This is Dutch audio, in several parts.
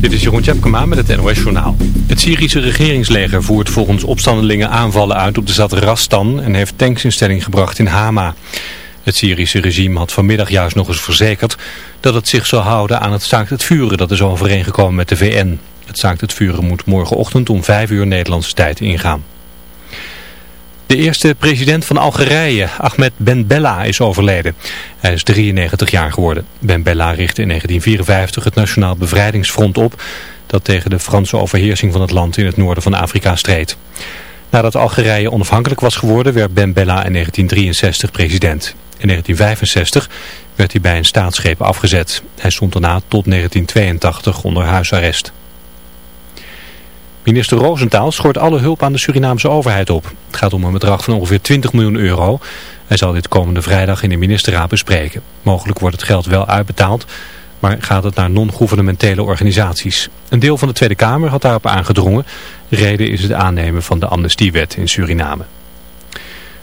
Dit is Jeroen Tjepkema met het NOS Journaal. Het Syrische regeringsleger voert volgens opstandelingen aanvallen uit op de stad Rastan en heeft tanks in stelling gebracht in Hama. Het Syrische regime had vanmiddag juist nog eens verzekerd dat het zich zou houden aan het staakt het vuren dat is overeengekomen met de VN. Het staakt het vuren moet morgenochtend om 5 uur Nederlandse tijd ingaan. De eerste president van Algerije, Ahmed Ben Bella, is overleden. Hij is 93 jaar geworden. Ben Bella richtte in 1954 het Nationaal Bevrijdingsfront op... dat tegen de Franse overheersing van het land in het noorden van Afrika streed. Nadat Algerije onafhankelijk was geworden werd Ben Bella in 1963 president. In 1965 werd hij bij een staatsgreep afgezet. Hij stond daarna tot 1982 onder huisarrest. Minister Roosentaal schort alle hulp aan de Surinaamse overheid op. Het gaat om een bedrag van ongeveer 20 miljoen euro. Hij zal dit komende vrijdag in de ministerraad bespreken. Mogelijk wordt het geld wel uitbetaald, maar gaat het naar non-governementele organisaties. Een deel van de Tweede Kamer had daarop aangedrongen. Reden is het aannemen van de amnestiewet in Suriname.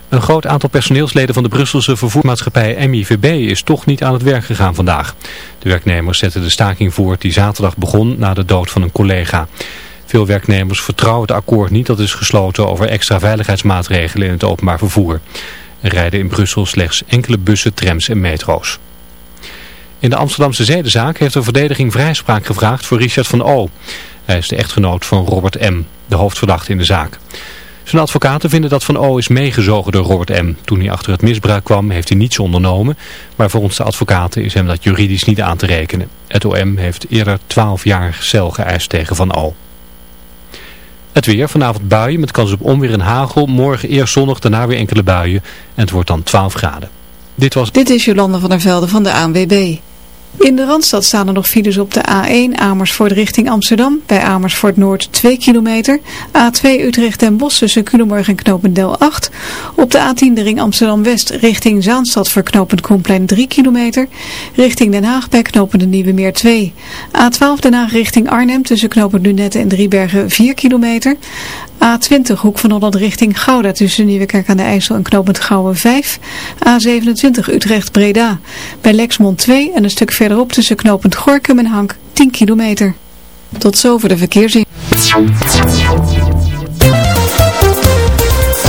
Een groot aantal personeelsleden van de Brusselse vervoermaatschappij MIVB is toch niet aan het werk gegaan vandaag. De werknemers zetten de staking voort die zaterdag begon na de dood van een collega. Veel werknemers vertrouwen het akkoord niet dat is gesloten over extra veiligheidsmaatregelen in het openbaar vervoer. Er rijden in Brussel slechts enkele bussen, trams en metro's. In de Amsterdamse zedenzaak heeft de verdediging vrijspraak gevraagd voor Richard van O. Hij is de echtgenoot van Robert M., de hoofdverdachte in de zaak. Zijn advocaten vinden dat Van O is meegezogen door Robert M. Toen hij achter het misbruik kwam heeft hij niets ondernomen, maar volgens de advocaten is hem dat juridisch niet aan te rekenen. Het OM heeft eerder 12 jaar cel geëist tegen Van O. Het weer, vanavond buien met kans op onweer en hagel. Morgen eerst zonnig, daarna weer enkele buien. En het wordt dan 12 graden. Dit was... Dit is Jolande van der Velde van de ANWB. In de Randstad staan er nog files op de A1 Amersfoort richting Amsterdam. Bij Amersfoort Noord 2 kilometer. A2 Utrecht en Bos tussen Culemborg en Knopendel 8. Op de A10 de ring Amsterdam West richting Zaanstad voor Knopend Koenplein 3 kilometer. Richting Den Haag bij Knopende Nieuwe Meer 2. A12 Den Haag richting Arnhem tussen Knopend Lunette en Driebergen 4 kilometer. A20 Hoek van Holland richting Gouda tussen Nieuwekerk aan de IJssel en Knopend Gouwen 5. A27 Utrecht Breda bij Lexmond 2 en een stuk verderop tussen Knopend Gorkum en Hank 10 kilometer. Tot zover de verkeersin.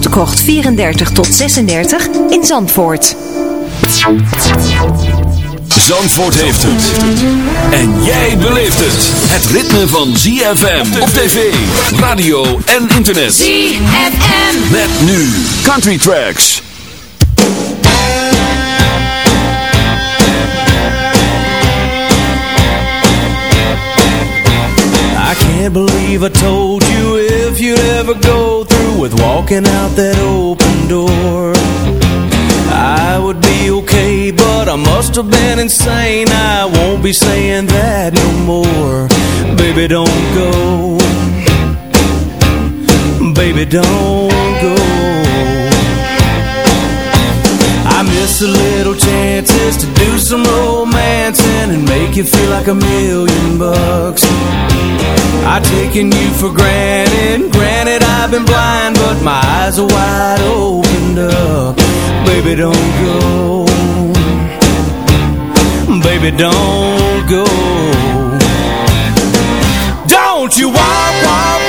Krocht 34 tot 36 in Zandvoort. Zandvoort heeft het. En jij beleeft het. Het ritme van ZFM op tv, radio en internet. ZFM. Met nu Country Tracks. I can't believe I told you if you'd ever go with walking out that open door. I would be okay, but I must have been insane. I won't be saying that no more. Baby, don't go. Baby, don't go just a little chances to do some romancing and make you feel like a million bucks. I've taken you for granted, granted I've been blind, but my eyes are wide opened up. Baby, don't go. Baby, don't go. Don't you walk, walk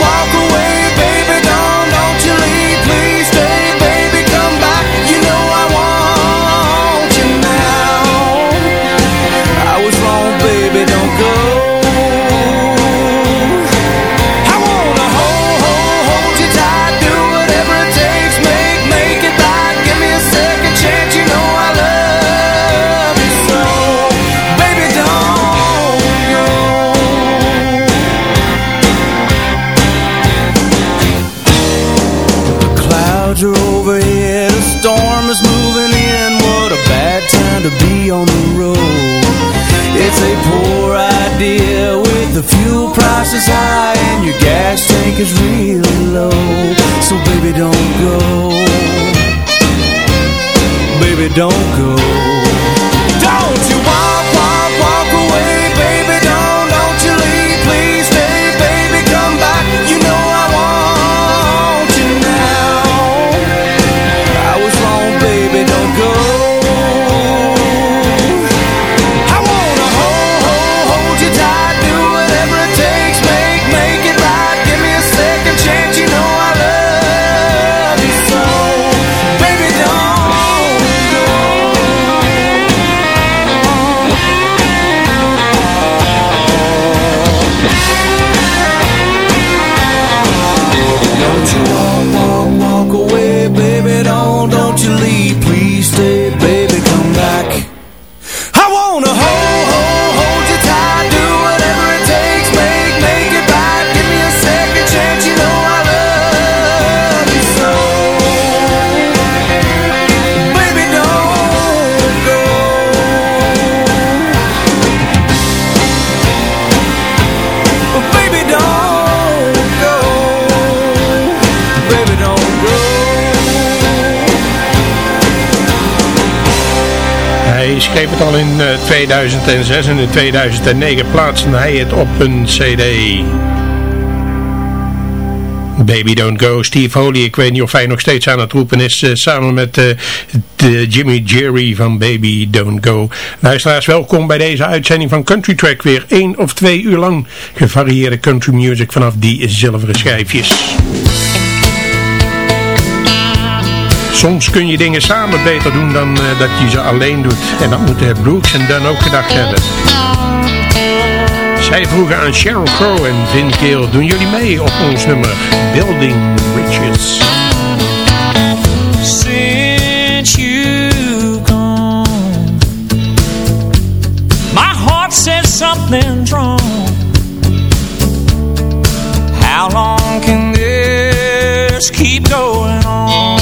al in eh, 2006 en in 2009 plaatste hij het op een cd. Baby Don't Go, Steve Holy, ik weet niet of hij nog steeds aan het roepen is, eh, samen met eh, de Jimmy Jerry van Baby Don't Go. Luisteraars, welkom bij deze uitzending van Country Track, weer één of twee uur lang gevarieerde country music vanaf die zilveren schijfjes. Soms kun je dingen samen beter doen dan eh, dat je ze alleen doet. En dat moet het Brooks en dan ook gedacht hebben. Zij vroegen aan Sheryl Crow en Vin Keel, doen jullie mee op ons nummer Building Riches? Since you gone, my heart says something's wrong. How long can this keep going on?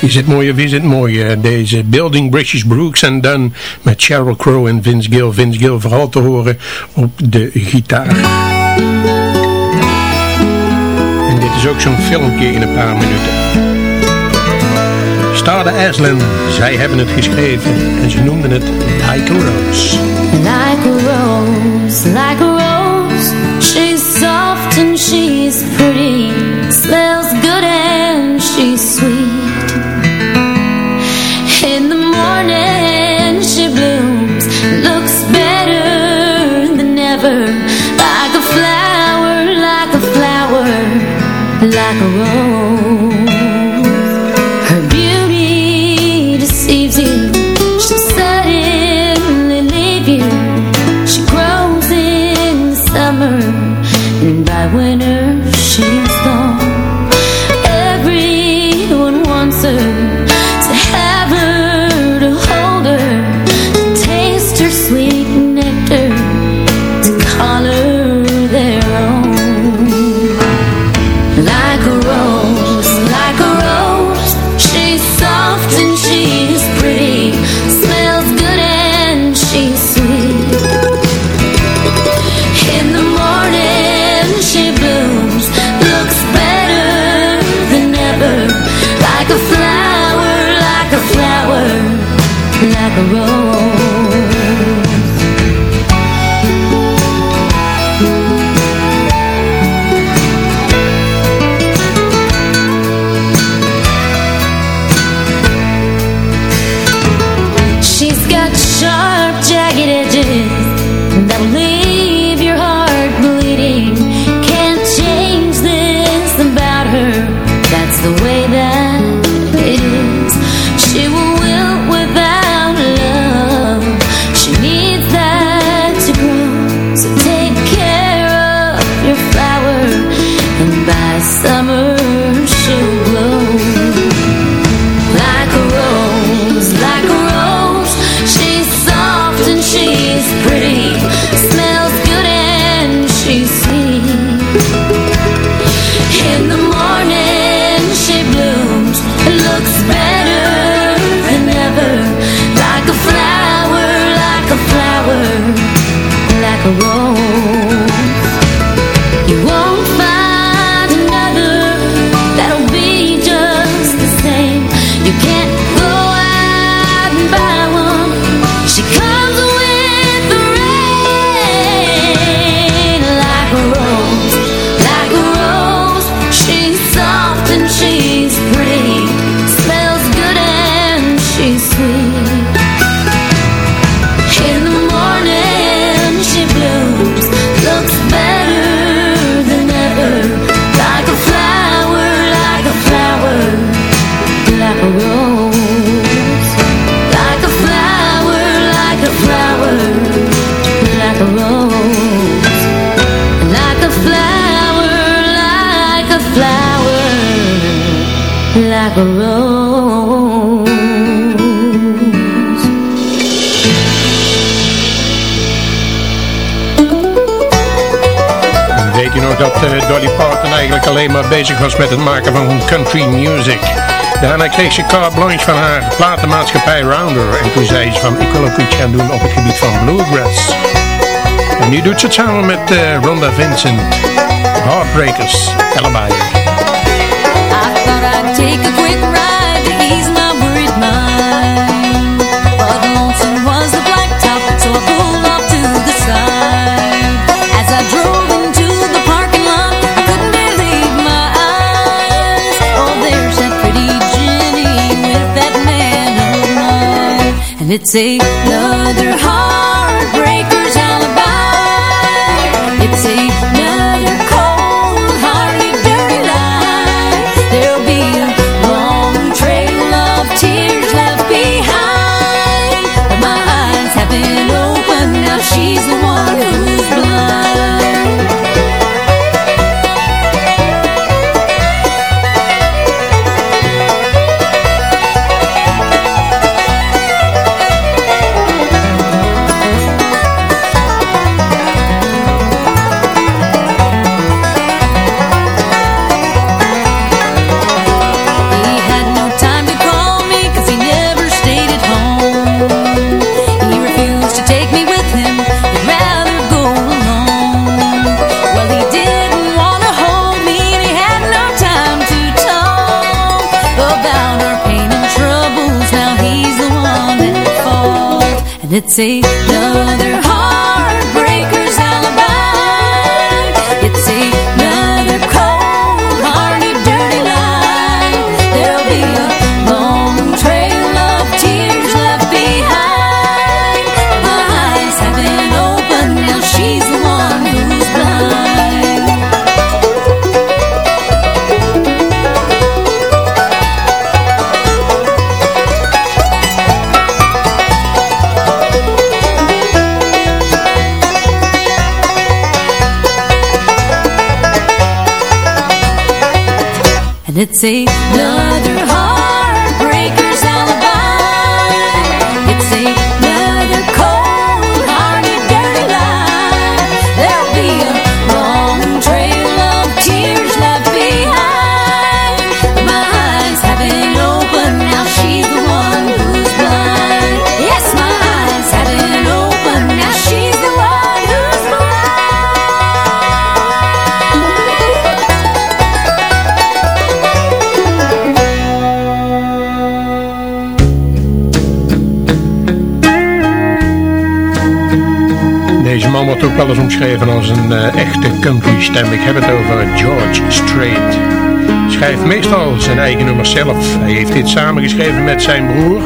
Is het mooie, is het mooie. Deze Building British Brooks en Dunn met Sheryl Crow en Vince Gill. Vince Gill vooral te horen op de gitaar. En dit is ook zo'n filmpje in een paar minuten. Starde Aslan, zij hebben het geschreven en ze noemden het Like a Rose. dat eh, Dolly Parton eigenlijk alleen maar bezig was met het maken van country music. Daarna kreeg ze carte blanche van haar platenmaatschappij Rounder. En toen zei ze van ik wil ook iets gaan doen op het gebied van bluegrass. En nu doet ze het samen met uh, Rhonda Vincent. Heartbreakers, allebei. I a quick ride my worried mind. it's another heartbreak. let's see. And it's ook wel eens omschreven als een eh, echte country stem. Ik heb het over George Strait. Schrijft meestal zijn eigen nummers zelf. Hij heeft dit samengeschreven met zijn broer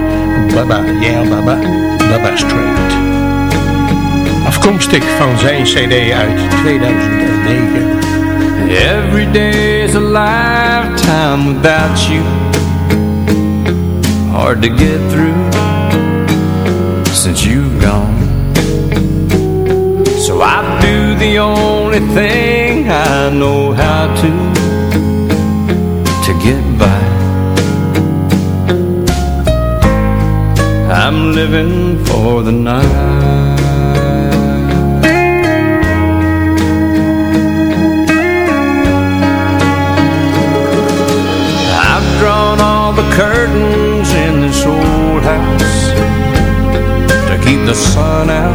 Baba, yeah Baba, Baba Strait. Afkomstig van zijn cd uit 2009. Every day's a lifetime without you. Hard to get through since you've gone. The only thing I know how to to get by. I'm living for the night. I've drawn all the curtains in this old house to keep the sun out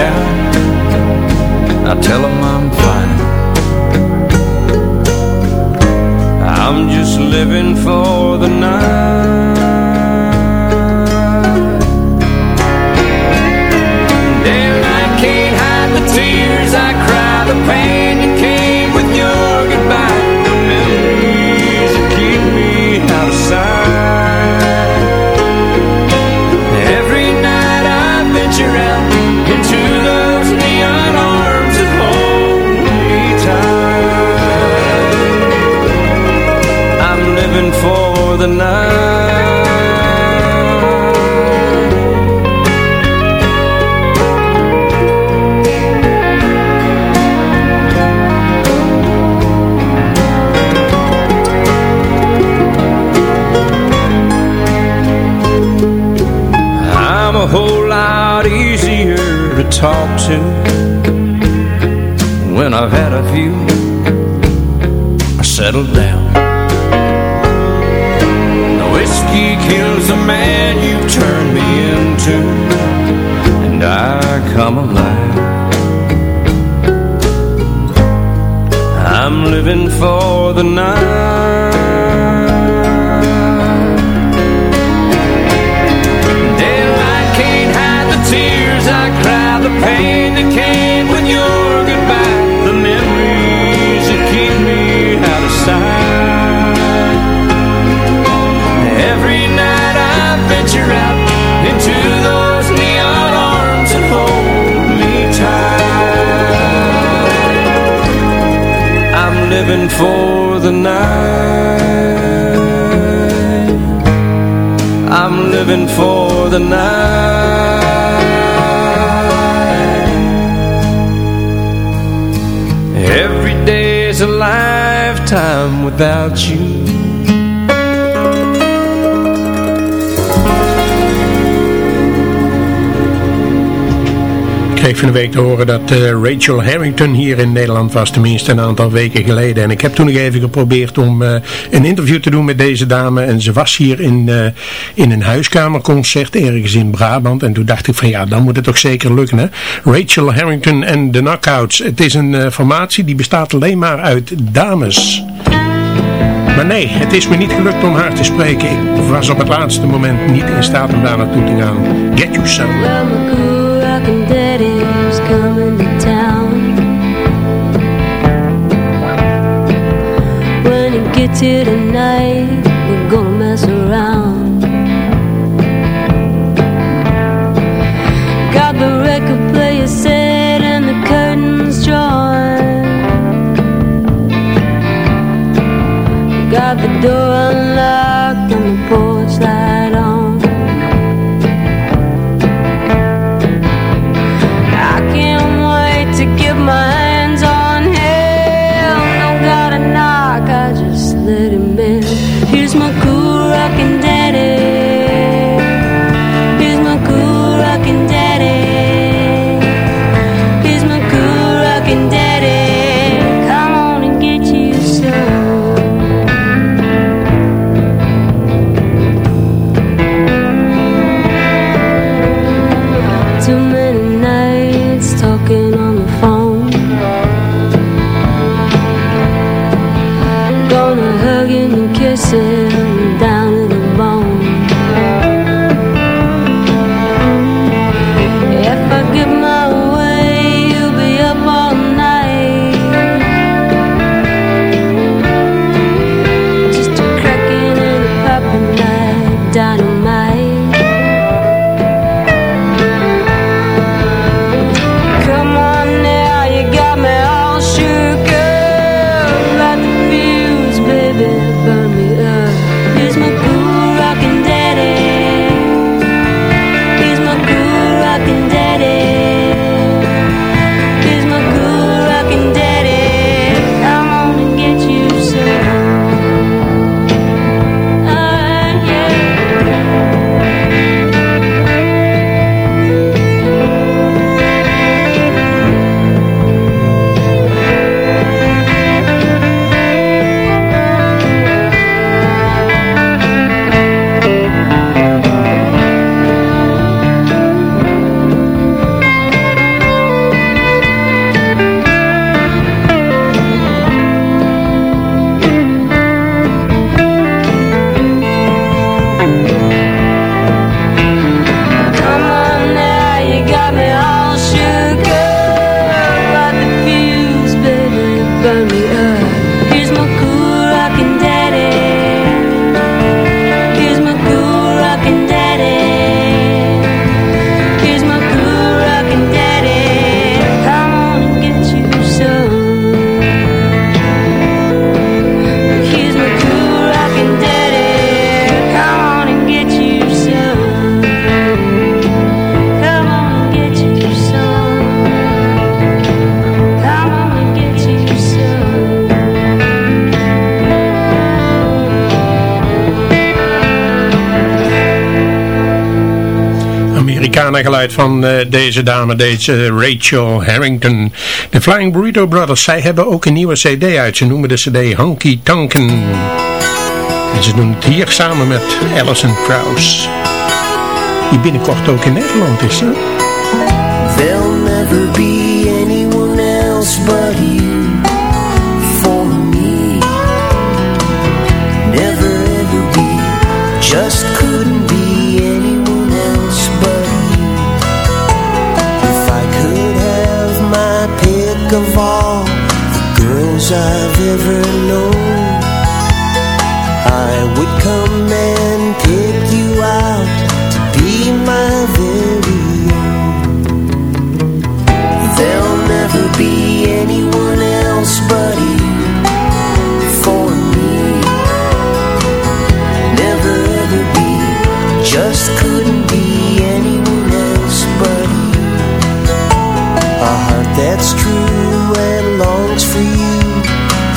I checked. I tell them I'm fine. I'm just living for the night. Talk to when I've had a few I settle down. The whiskey kills the man you've turned me into, and I come alive. I'm living for the night. Living for the night. Every day is a lifetime without you. Kreeg van de week te horen dat uh, Rachel Harrington hier in Nederland was, tenminste een aantal weken geleden. En ik heb toen nog even geprobeerd om uh, een interview te doen met deze dame. En ze was hier in, uh, in een huiskamerconcert ergens in Brabant. En toen dacht ik van ja, dan moet het toch zeker lukken hè. Rachel Harrington en de Knockouts. Het is een formatie die bestaat alleen maar uit dames. Maar nee, het is me niet gelukt om haar te spreken. Ik was op het laatste moment niet in staat om daar naartoe te gaan. Get you some. get to tonight. Americana geluid van eh, deze dame, deze Rachel Harrington. De Flying Burrito Brothers, zij hebben ook een nieuwe cd uit. Ze noemen de cd Honky Tonken. En ze doen het hier samen met Alison Krauss. Die binnenkort ook in Nederland is, hè? There'll never be anyone else but pick of all the girls I've ever known, I would come and pick you out to be my very own. There'll never be anyone else but much for you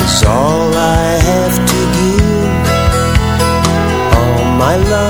is all I have to give. All my love.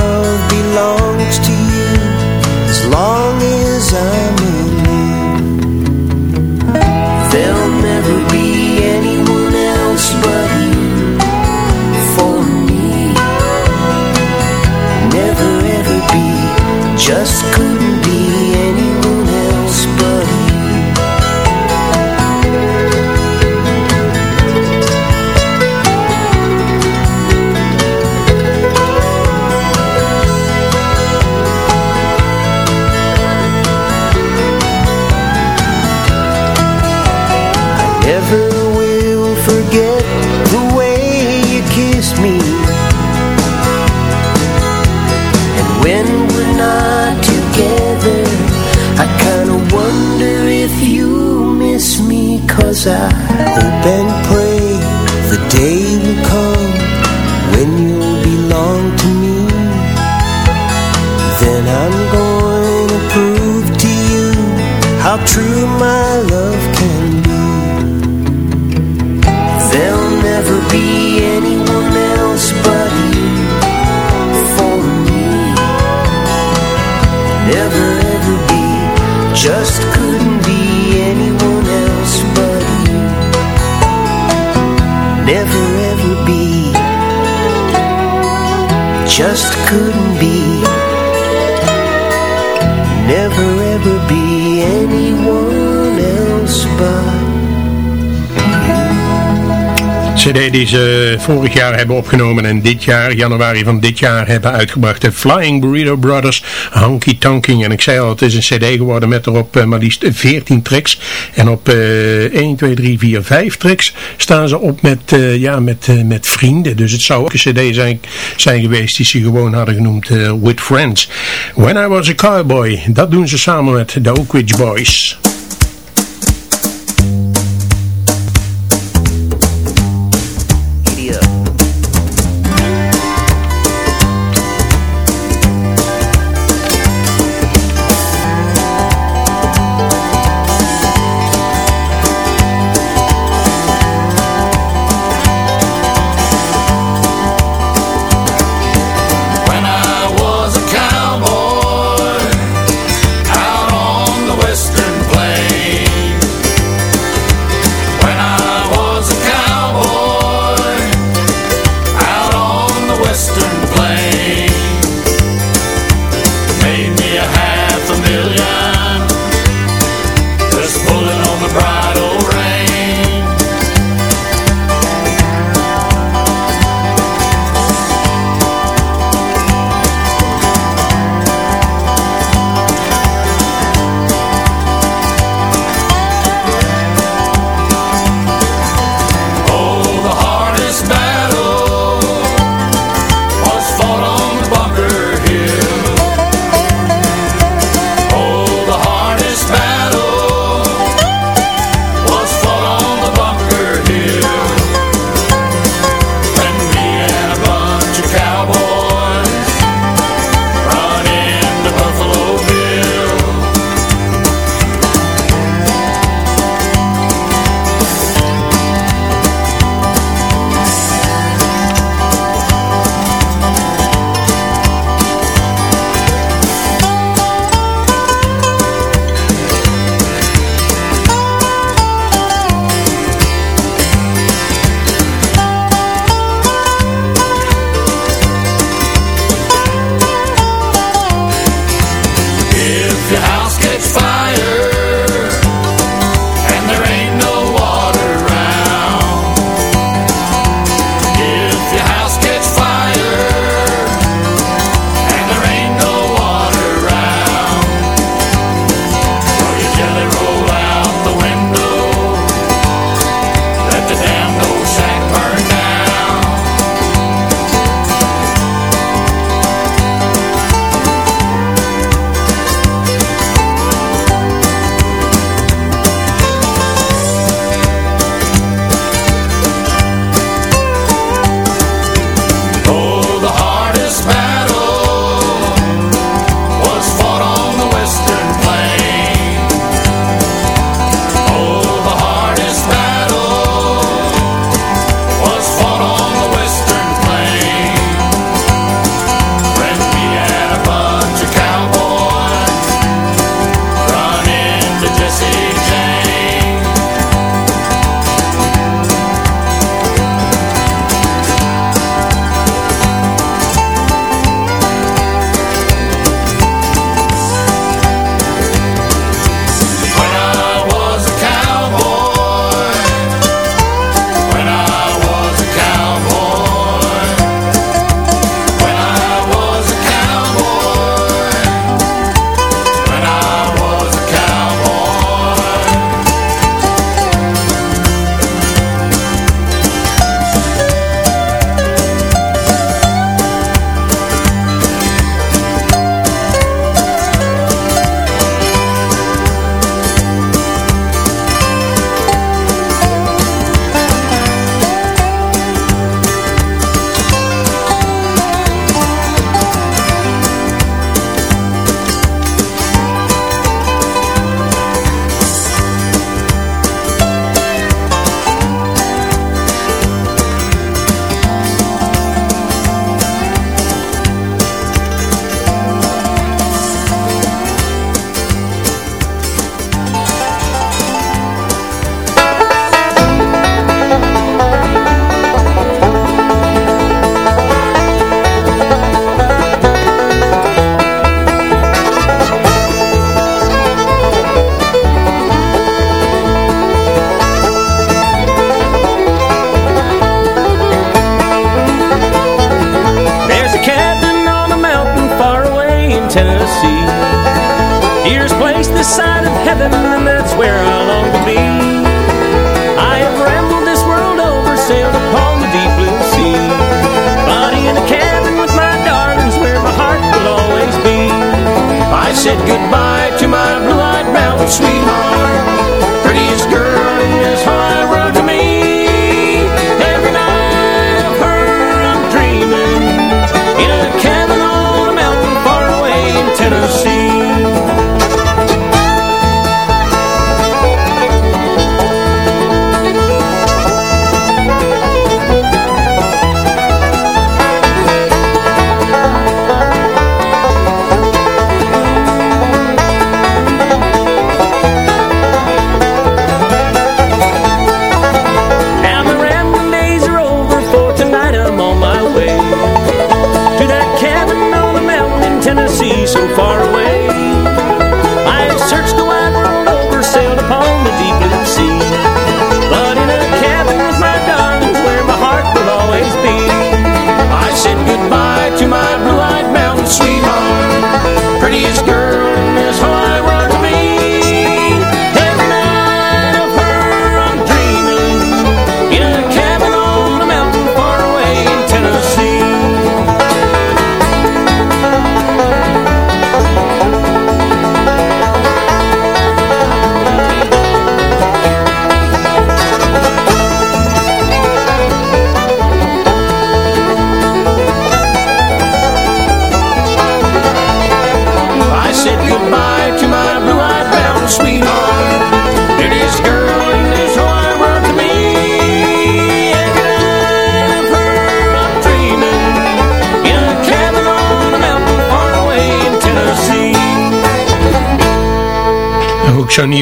Just couldn't CD die ze vorig jaar hebben opgenomen en dit jaar, januari van dit jaar, hebben uitgebracht. De Flying Burrito Brothers, Honky Tonking. En ik zei al, het is een CD geworden met erop eh, maar liefst 14 tracks. En op eh 1, 2, 3, 4, 5 tracks staan ze op met, eh, ja, met, eh, met vrienden. Dus het zou ook een CD zijn, zijn geweest die ze gewoon hadden genoemd With Friends. When I Was a Cowboy, dat doen ze samen met de Oak Boys.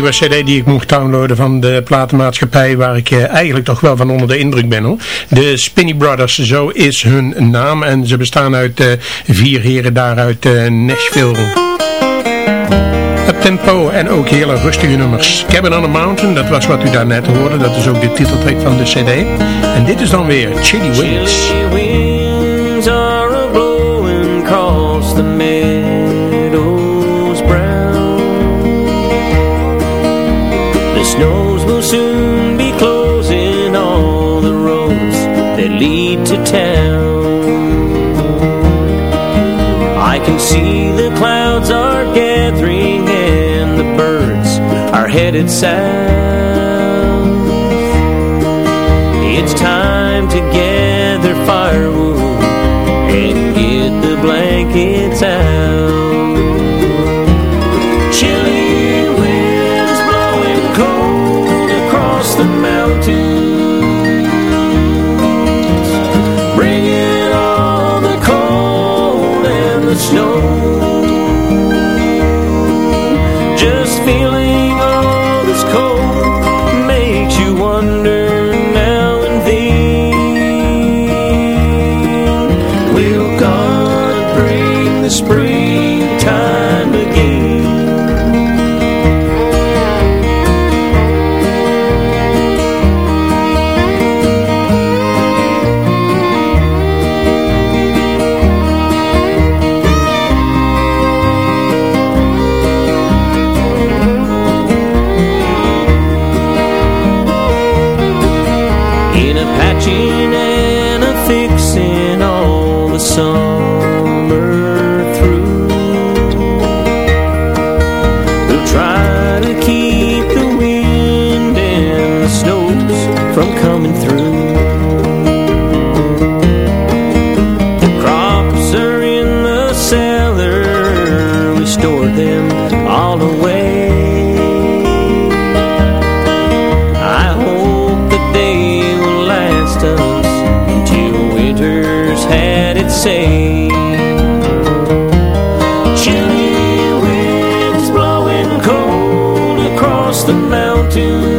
nieuwe cd die ik mocht downloaden van de platenmaatschappij waar ik eh, eigenlijk toch wel van onder de indruk ben hoor. De Spinny Brothers, zo is hun naam en ze bestaan uit eh, vier heren daaruit eh, Nashville. Het tempo en ook hele rustige nummers. Cabin on a Mountain, dat was wat u daarnet hoorde, dat is ook de titeltrack van de cd. En dit is dan weer Chili Wings. it's sad. customs until winter's had its say. Chilly winds blowing cold across the mountains.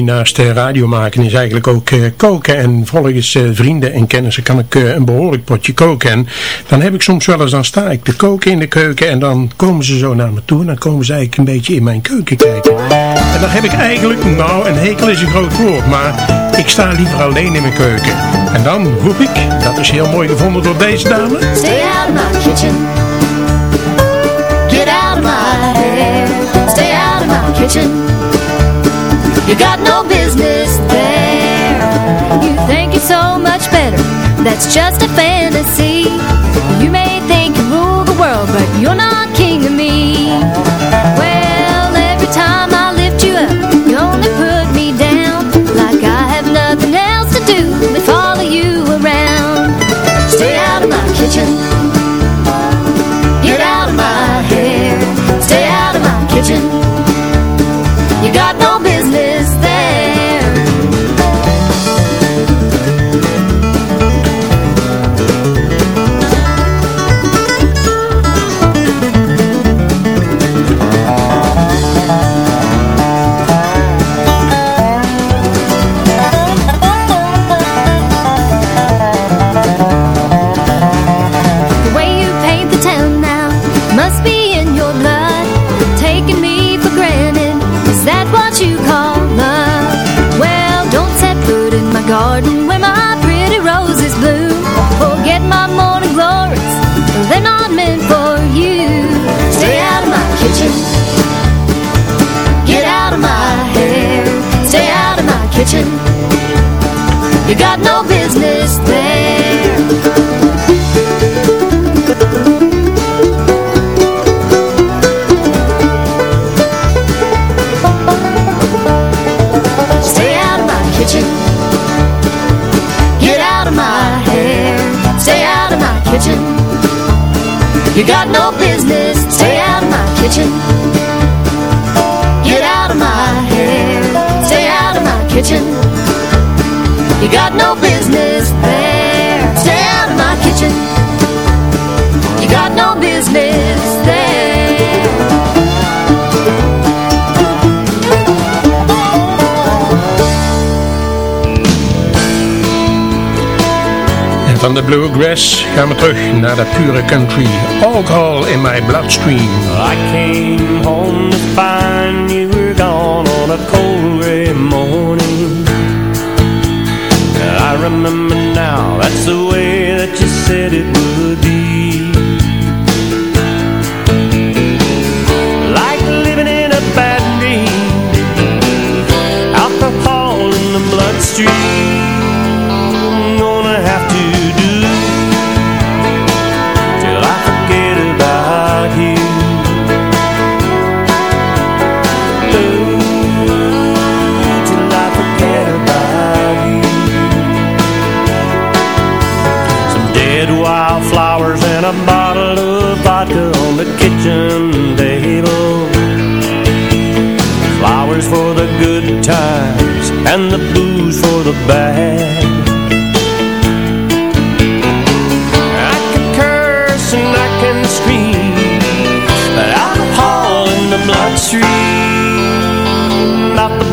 Hobby naast eh, radio maken is eigenlijk ook eh, koken. En volgens eh, vrienden en kennissen kan ik een behoorlijk potje koken. En dan heb ik soms wel eens, dan sta ik te koken in de keuken. En dan komen ze zo naar me toe. En dan komen ze eigenlijk een beetje in mijn keuken kijken. En dan heb ik eigenlijk, nou een hekel is een groot woord. Maar ik sta liever alleen in mijn keuken. En dan roep ik, dat is heel mooi gevonden door deze dame. Stay out of my kitchen. Get out of my hair. Stay out of my kitchen. You got no business there. You think you're so much better. That's just a fantasy. You may think you rule the world, but you're not kitchen. You got no business there. Stay out of my kitchen. Get out of my hair. Stay out of my kitchen. You got no business. Stay out of my kitchen. Got no business there. Stay out of my kitchen. You got no business there. En van de bluegrass gaan we terug naar de pure country. Alcohol in my bloodstream. I came home to find you remember now, that's the way that you said it would be. Like living in a bad dream, alcohol in the bloodstream. Dead wildflowers and a bottle of vodka on the kitchen table. Flowers for the good times and the booze for the bad. I can curse and I can scream, but alcohol in the bloodstream, not the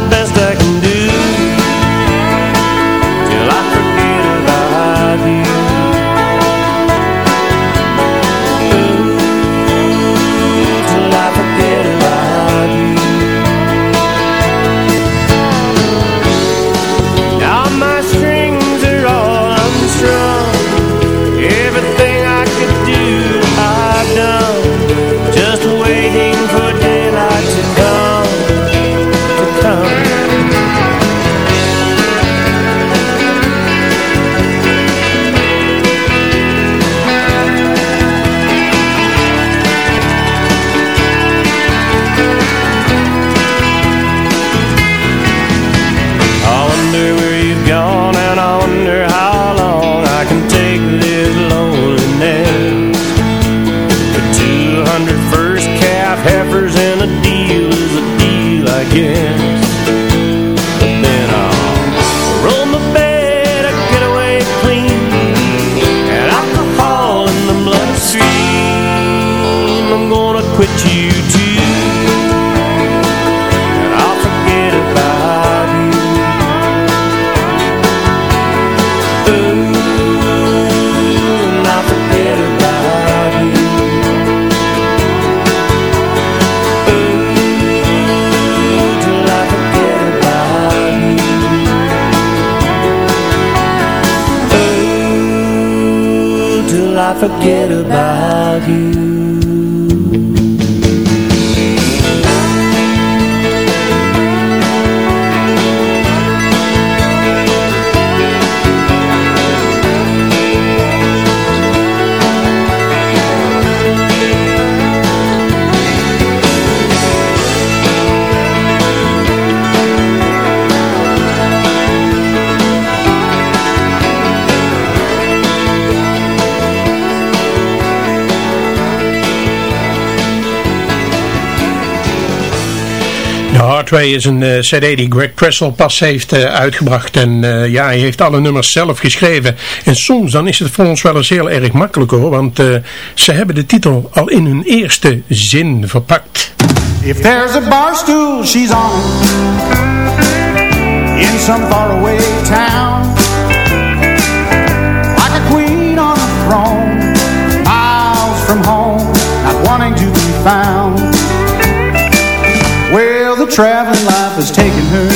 I forget about you Hardway is een eh, cd die Greg Tressel pas heeft eh, uitgebracht. En eh, ja, hij heeft alle nummers zelf geschreven. En soms dan is het voor ons wel eens heel erg makkelijk hoor. Want ze hebben de titel al in hun eerste zin verpakt. If there's a bar stool, she's on. In some faraway town. Like a queen on a throne. Miles from home. Not wanting to be found. The traveling life has taken her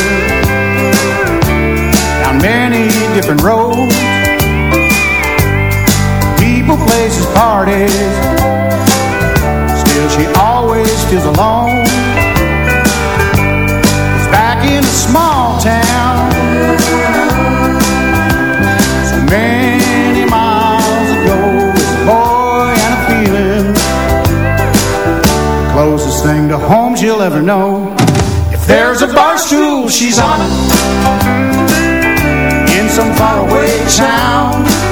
down many different roads. People, places, parties. Still, she always feels alone. It's back in a small town. So many miles ago, there's a boy and a feeling. Closest thing to home she'll ever know. There's a bar stool, she's on. In some faraway town.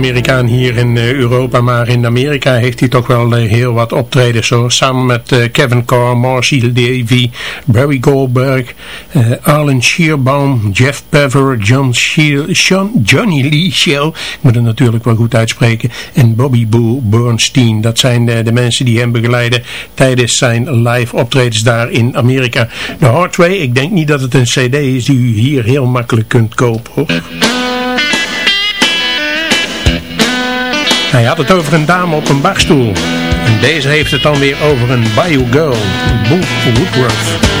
Amerikaan hier in eh, Europa, maar in Amerika heeft hij toch wel eh, heel wat optredens hoor. Samen met eh, Kevin Carr, Marcy Davy, Barry Goldberg, Arlen Shearbaum, Jeff Bever, John Sean, Johnny Lee Shell, ik moet het natuurlijk wel goed uitspreken, en Bobby Boo Bernstein. Dat zijn eh, de mensen die hem begeleiden tijdens zijn live optredens daar in Amerika. De Hardway, ik denk niet dat het een cd is die u hier heel makkelijk kunt kopen. Hij had het over een dame op een barstoel. En deze heeft het dan weer over een Bayou Girl, Booth Woodworth.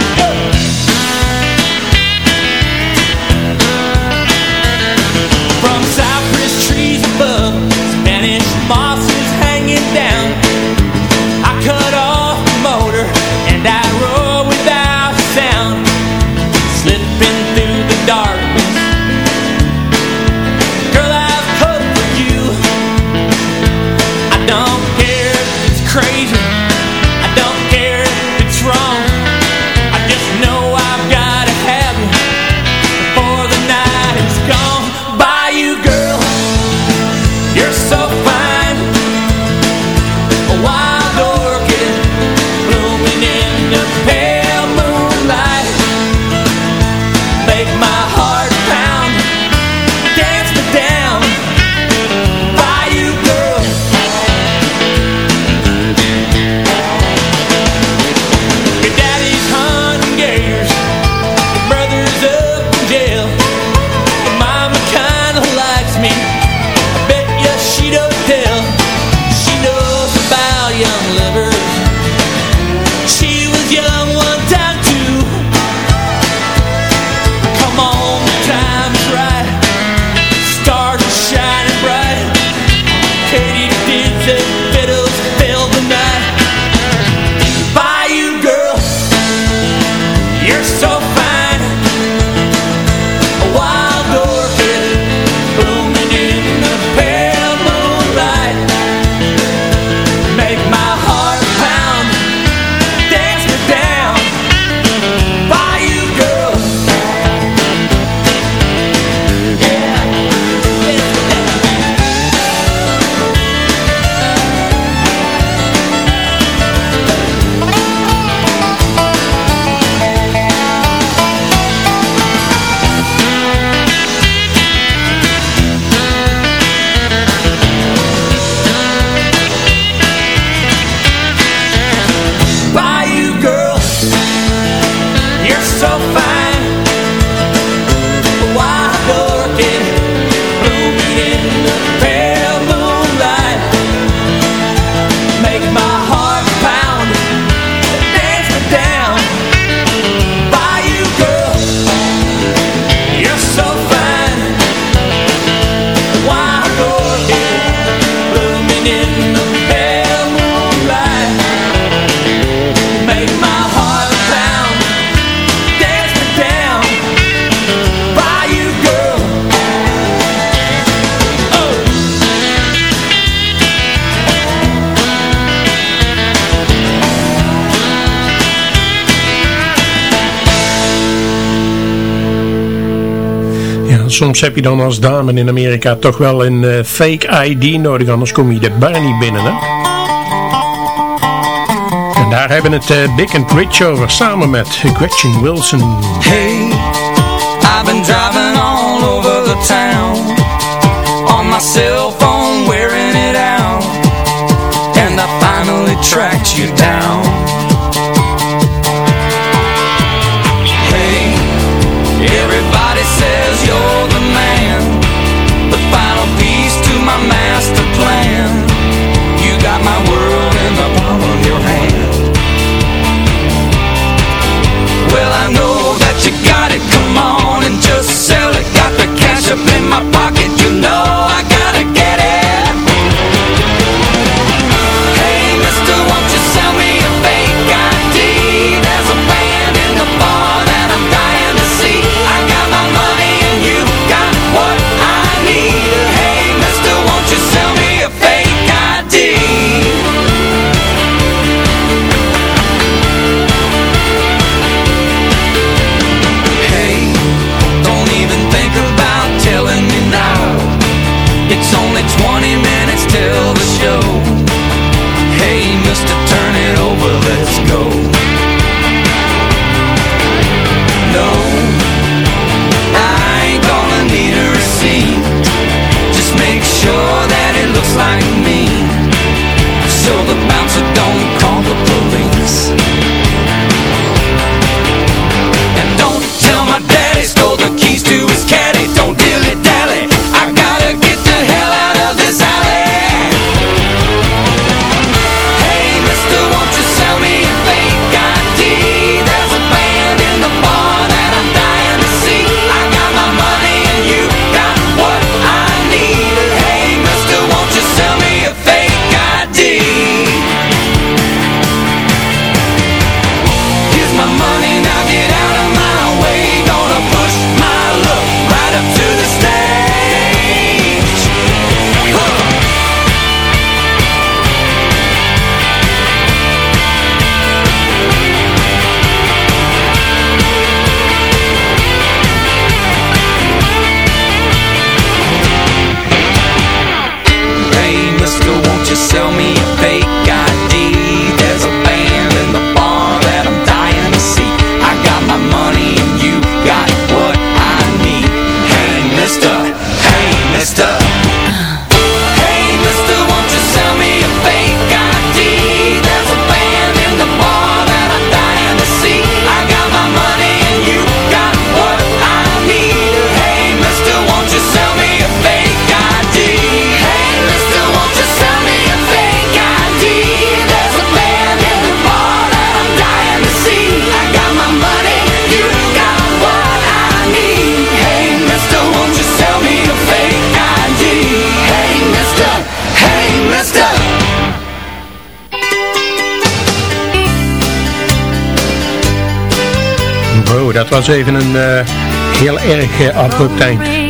soms heb je dan als dame in Amerika toch wel een uh, fake ID nodig, anders kom je de bar niet binnen. Hè? En daar hebben het uh, Dick en Rich over, samen met Gretchen Wilson. Hey, I've been driving all over the town On my cell phone wearing it out And I finally tracked you down was even een eh, heel erg eh, abrupt eind.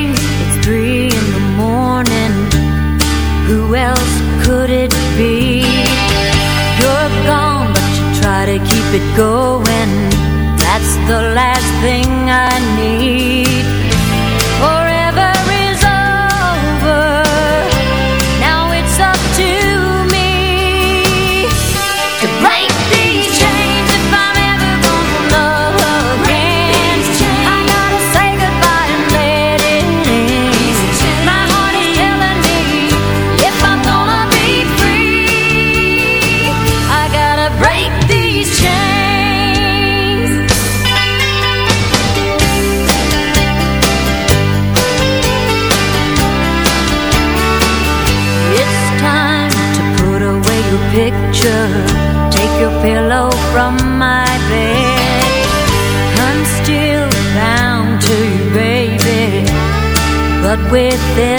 with this.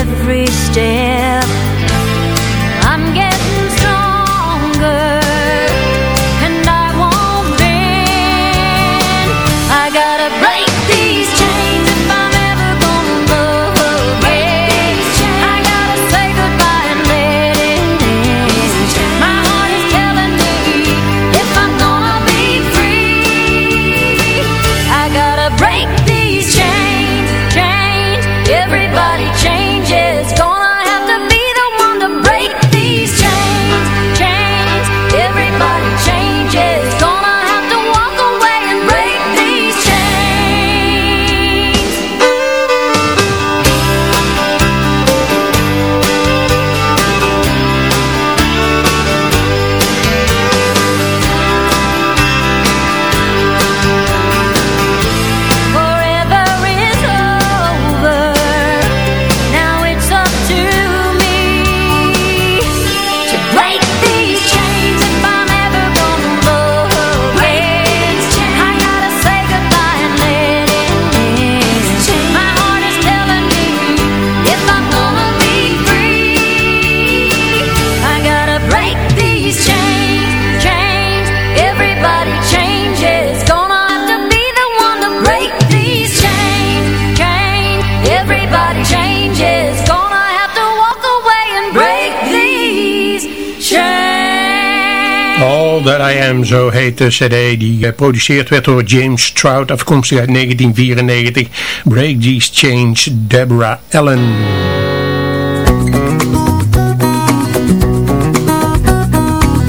I Am, zo heet de cd die geproduceerd werd door James Trout, afkomstig uit 1994. Break These Chains, Deborah Allen.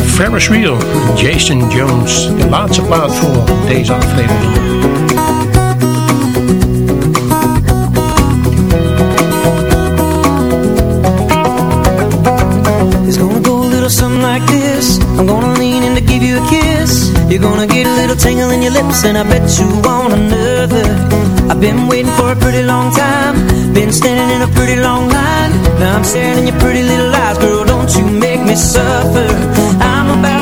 Ferris Wheel, Jason Jones, de laatste plaat voor deze aflevering. You're gonna get a little tingle in your lips And I bet you want another I've been waiting for a pretty long time. Been standing in a pretty long line. Now I'm staring in your pretty little eyes. Girl, don't you make me suffer. I'm about